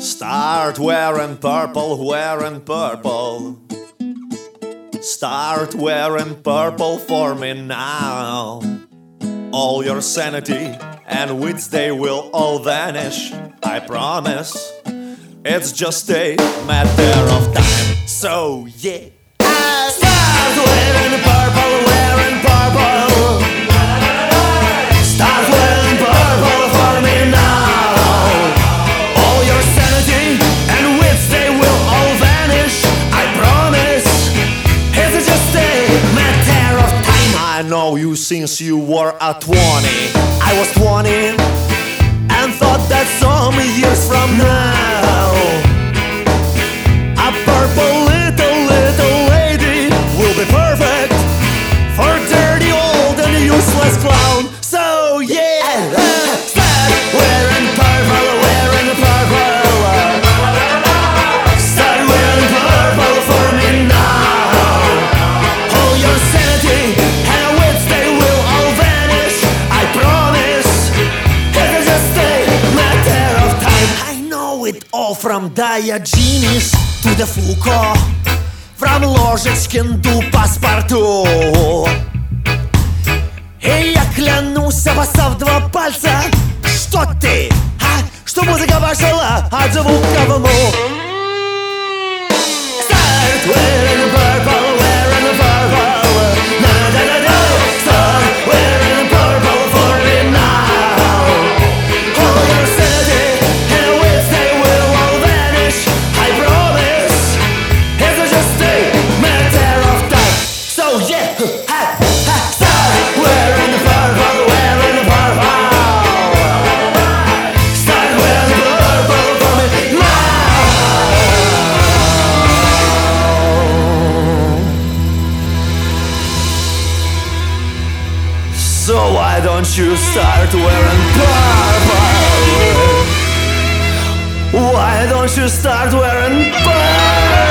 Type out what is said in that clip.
Start wearing purple, wearing purple. Start wearing purple for me now. All your sanity and wits, they will all vanish. I promise. It's just a matter of time. So, yeah. Start wearing purple, wearing purple. I know you since you were a 20. I was 20 and thought that some years from it all from Diogenes to the Foucault. From Ложечкин до паспорту И я клянусь, обоссав два пальца So why don't you start wearing purple? Why don't you start wearing purple?